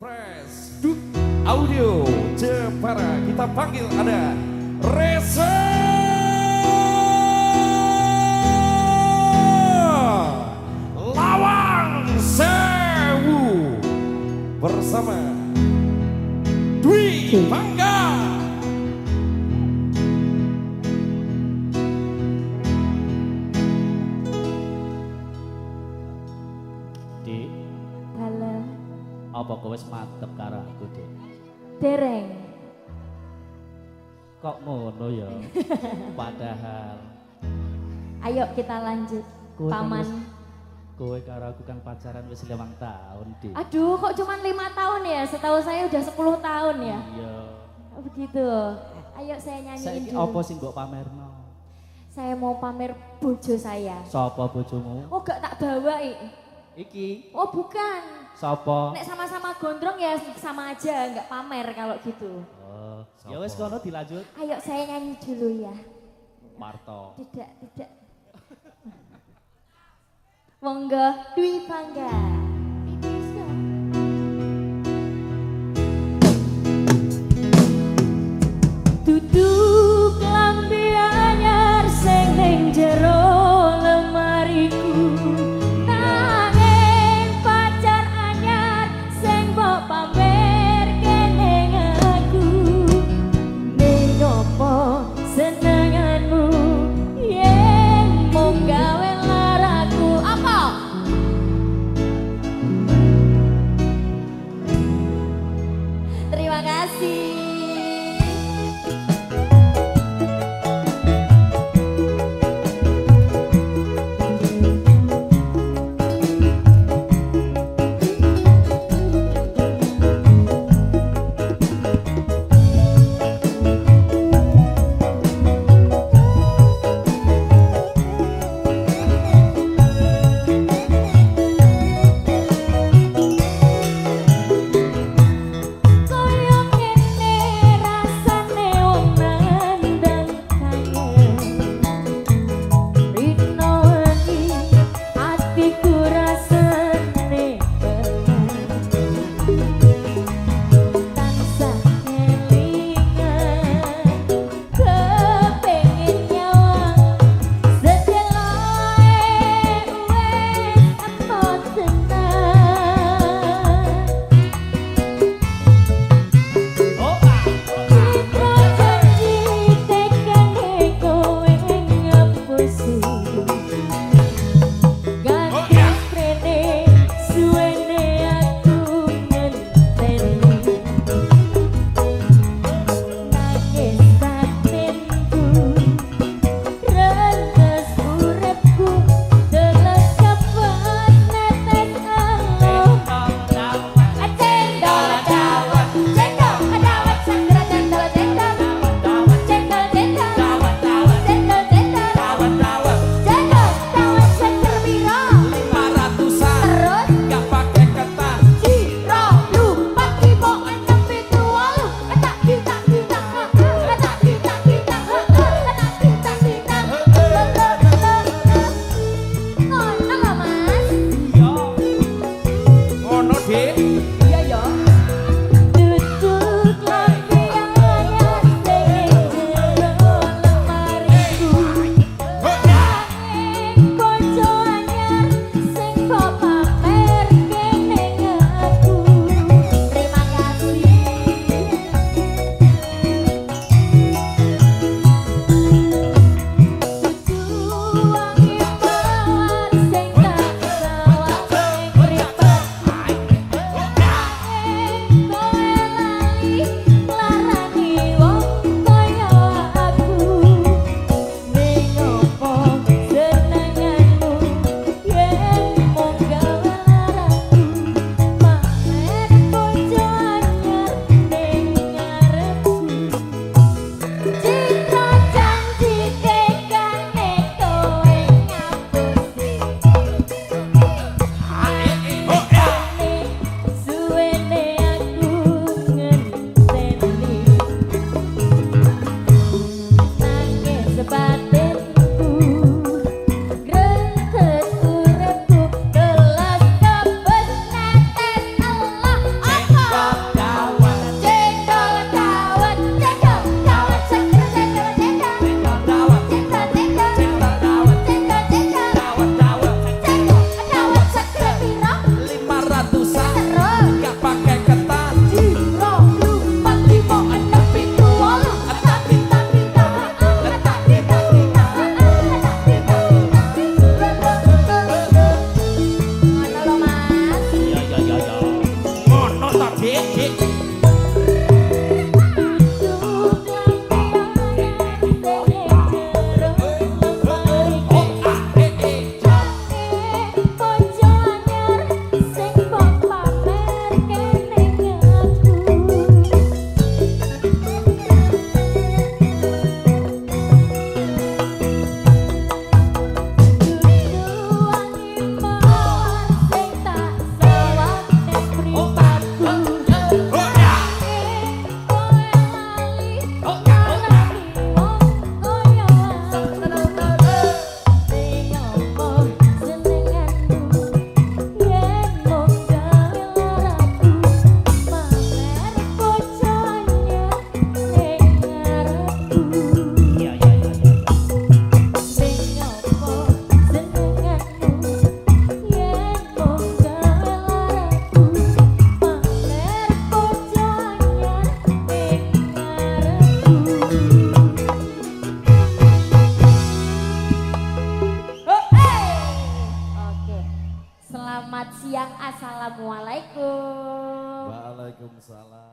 Press Duk Audio. Jepara kita panggil ada Reza Lawang Sewu. Bersama Dwi Bangga Halo, apa kowe wis mantep karo aku, Dik? dereng. Kok ngono ya? Padahal Ayo kita lanjut. Kowe kan Paman. kowe karo aku kan pacaran wis limang tahun, Dik. Aduh, kok cuma lima tahun ya? Setahu saya udah 10 tahun ya. Iya. Oh, begitu. Ayo saya nyanyiin Saiki dulu. apa sing mbok pamerno? Saya mau pamer bojo saya. Sapa bojomu? Oh, gak tak bawa. Iki Oh, bukan. Sapa? Nek sama-sama gondrong ya sama aja, nggak pamer kalau gitu. Oh, ya wis kono dilanjut. Ayo saya nyanyi dulu ya. Marto. Tidak, tidak. Monggo Dwi Bangga. salah